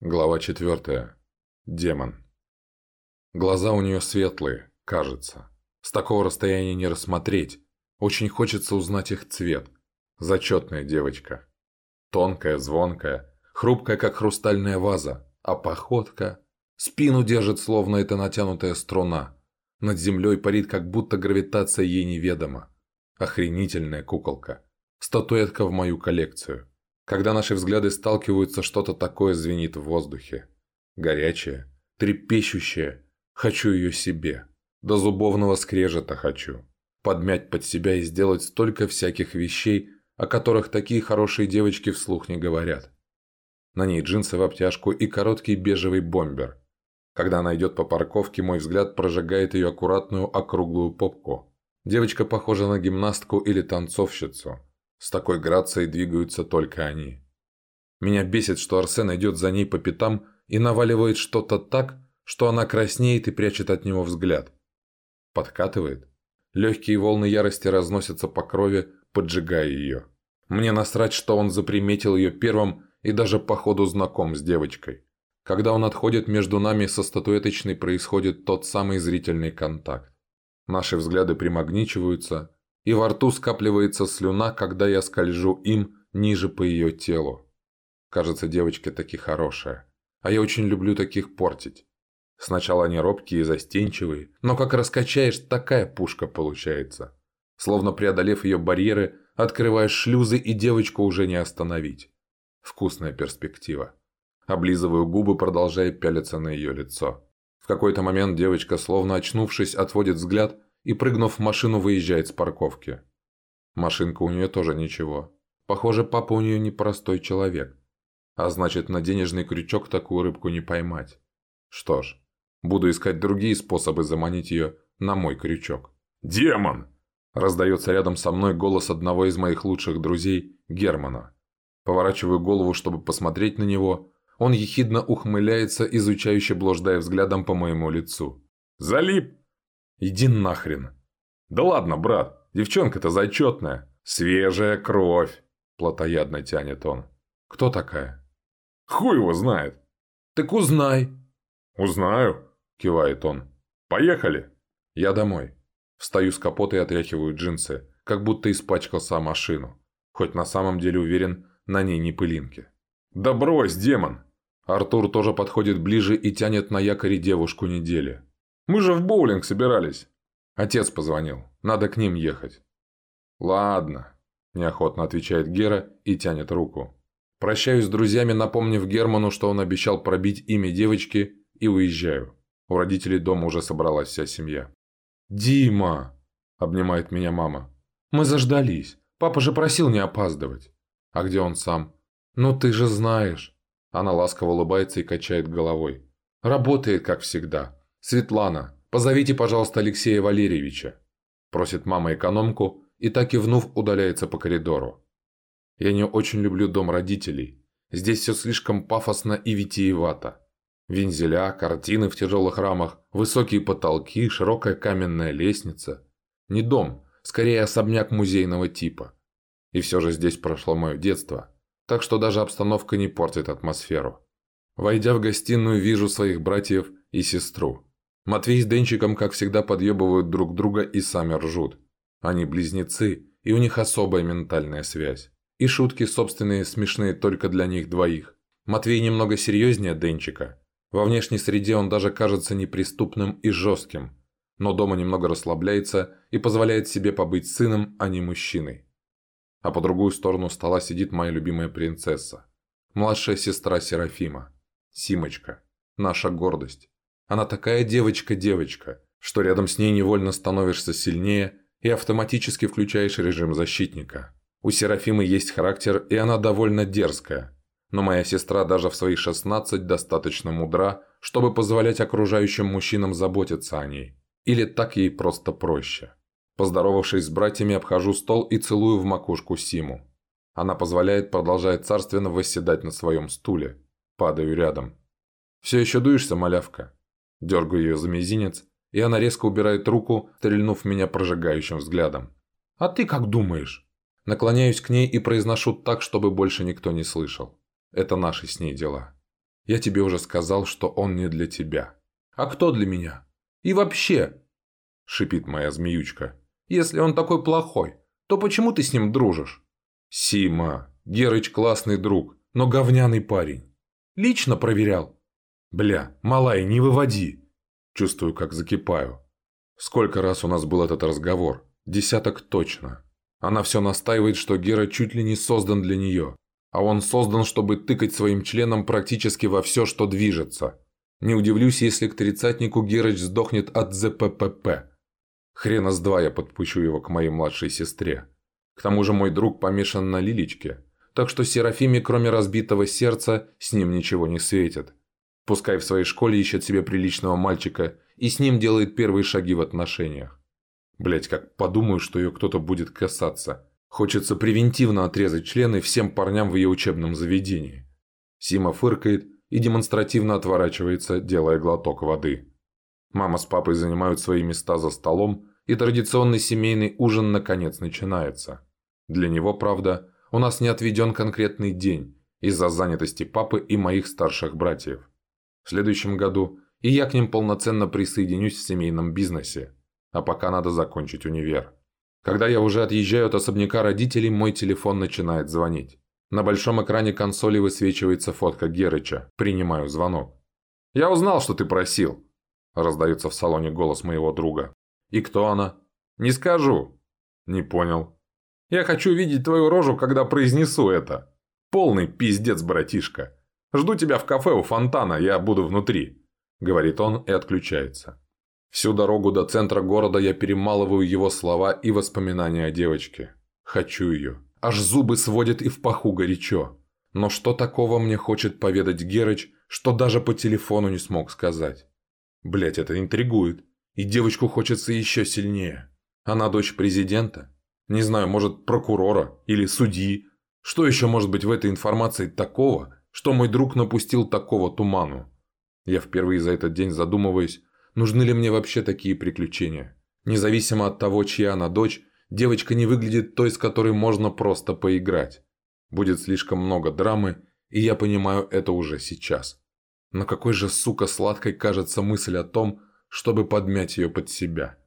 Глава 4. Демон. Глаза у нее светлые, кажется. С такого расстояния не рассмотреть. Очень хочется узнать их цвет. Зачетная девочка. Тонкая, звонкая, хрупкая, как хрустальная ваза. А походка... Спину держит, словно это натянутая струна. Над землей парит, как будто гравитация ей неведома. Охренительная куколка. Статуэтка в мою коллекцию. Когда наши взгляды сталкиваются, что-то такое звенит в воздухе. Горячее, трепещущее. Хочу ее себе. До зубовного скрежета хочу. Подмять под себя и сделать столько всяких вещей, о которых такие хорошие девочки вслух не говорят. На ней джинсы в обтяжку и короткий бежевый бомбер. Когда она идет по парковке, мой взгляд прожигает ее аккуратную округлую попку. Девочка похожа на гимнастку или танцовщицу. С такой грацией двигаются только они. Меня бесит, что Арсен идет за ней по пятам и наваливает что-то так, что она краснеет и прячет от него взгляд. Подкатывает. Легкие волны ярости разносятся по крови, поджигая ее. Мне насрать, что он заприметил ее первым и даже по ходу знаком с девочкой. Когда он отходит, между нами со статуэточной происходит тот самый зрительный контакт. Наши взгляды примагничиваются, и во рту скапливается слюна, когда я скольжу им ниже по ее телу. Кажется, девочка таки хорошая, а я очень люблю таких портить. Сначала они робкие и застенчивые, но как раскачаешь, такая пушка получается. Словно преодолев ее барьеры, открываешь шлюзы, и девочку уже не остановить. Вкусная перспектива. Облизываю губы, продолжая пялиться на ее лицо. В какой-то момент девочка, словно очнувшись, отводит взгляд и, прыгнув в машину, выезжает с парковки. Машинка у нее тоже ничего. Похоже, папа у нее непростой человек. А значит, на денежный крючок такую рыбку не поймать. Что ж, буду искать другие способы заманить ее на мой крючок. «Демон!» Раздается рядом со мной голос одного из моих лучших друзей, Германа. Поворачиваю голову, чтобы посмотреть на него. Он ехидно ухмыляется, изучающе блуждая взглядом по моему лицу. «Залип!» «Иди нахрен!» «Да ладно, брат, девчонка-то зачетная, свежая кровь!» Платоядно тянет он. «Кто такая?» «Хуй его знает!» «Так узнай!» «Узнаю!» – кивает он. «Поехали!» «Я домой!» Встаю с капота и отряхиваю джинсы, как будто испачкал сам машину. Хоть на самом деле уверен, на ней не пылинки. «Да брось, демон!» Артур тоже подходит ближе и тянет на якоре девушку недели. Мы же в боулинг собирались. Отец позвонил. Надо к ним ехать. Ладно, неохотно отвечает Гера и тянет руку. Прощаюсь с друзьями, напомнив Герману, что он обещал пробить имя девочки, и уезжаю. У родителей дома уже собралась вся семья. «Дима!» – обнимает меня мама. «Мы заждались. Папа же просил не опаздывать». «А где он сам?» «Ну ты же знаешь». Она ласково улыбается и качает головой. «Работает, как всегда. «Светлана, позовите, пожалуйста, Алексея Валерьевича», – просит мама экономку и так и вновь удаляется по коридору. Я не очень люблю дом родителей. Здесь все слишком пафосно и витиевато. Вензеля, картины в тяжелых рамах, высокие потолки, широкая каменная лестница. Не дом, скорее особняк музейного типа. И все же здесь прошло мое детство, так что даже обстановка не портит атмосферу. Войдя в гостиную, вижу своих братьев и сестру. Матвей с Денчиком, как всегда, подъебывают друг друга и сами ржут. Они близнецы, и у них особая ментальная связь. И шутки собственные смешные только для них двоих. Матвей немного серьезнее Денчика. Во внешней среде он даже кажется неприступным и жестким. Но дома немного расслабляется и позволяет себе побыть сыном, а не мужчиной. А по другую сторону стола сидит моя любимая принцесса. Младшая сестра Серафима. Симочка. Наша гордость. Она такая девочка-девочка, что рядом с ней невольно становишься сильнее и автоматически включаешь режим защитника. У Серафимы есть характер, и она довольно дерзкая. Но моя сестра даже в свои 16 достаточно мудра, чтобы позволять окружающим мужчинам заботиться о ней. Или так ей просто проще. Поздоровавшись с братьями, обхожу стол и целую в макушку Симу. Она позволяет, продолжая царственно восседать на своем стуле. Падаю рядом. «Все еще дуешься, малявка?» Дергаю ее за мизинец, и она резко убирает руку, стрельнув меня прожигающим взглядом. «А ты как думаешь?» Наклоняюсь к ней и произношу так, чтобы больше никто не слышал. Это наши с ней дела. Я тебе уже сказал, что он не для тебя. А кто для меня? И вообще, шипит моя змеючка, если он такой плохой, то почему ты с ним дружишь? Сима, Герыч классный друг, но говняный парень. Лично проверял. Бля, малая, не выводи. Чувствую, как закипаю. Сколько раз у нас был этот разговор? Десяток точно. Она все настаивает, что Гера чуть ли не создан для нее. А он создан, чтобы тыкать своим членом практически во все, что движется. Не удивлюсь, если к тридцатнику Герыч сдохнет от ЗППП. Хрена с два я подпущу его к моей младшей сестре. К тому же мой друг помешан на Лилечке, так что Серафиме, кроме разбитого сердца, с ним ничего не светит. Пускай в своей школе ищет себе приличного мальчика и с ним делает первые шаги в отношениях. Блять, как подумаю, что ее кто-то будет касаться. Хочется превентивно отрезать члены всем парням в ее учебном заведении. Сима фыркает и демонстративно отворачивается, делая глоток воды. Мама с папой занимают свои места за столом, и традиционный семейный ужин наконец начинается. Для него, правда, у нас не отведен конкретный день из-за занятости папы и моих старших братьев. В следующем году и я к ним полноценно присоединюсь в семейном бизнесе, а пока надо закончить универ. Когда я уже отъезжаю от особняка родителей, мой телефон начинает звонить. На большом экране консоли высвечивается фотка Герыча. Принимаю звонок. «Я узнал, что ты просил», – раздается в салоне голос моего друга. «И кто она?» «Не скажу». «Не понял». «Я хочу видеть твою рожу, когда произнесу это. Полный пиздец, братишка. Жду тебя в кафе у фонтана, я буду внутри», – говорит он и отключается. Всю дорогу до центра города я перемалываю его слова и воспоминания о девочке. Хочу ее. Аж зубы сводят и в паху горячо. Но что такого мне хочет поведать Герыч, что даже по телефону не смог сказать? Блять, это интригует. И девочку хочется еще сильнее. Она дочь президента? Не знаю, может, прокурора или судьи? Что еще может быть в этой информации такого, что мой друг напустил такого туману? Я впервые за этот день задумываюсь, нужны ли мне вообще такие приключения. Независимо от того, чья она дочь, девочка не выглядит той, с которой можно просто поиграть. Будет слишком много драмы, и я понимаю это уже сейчас. Но какой же, сука, сладкой кажется мысль о том, чтобы подмять ее под себя.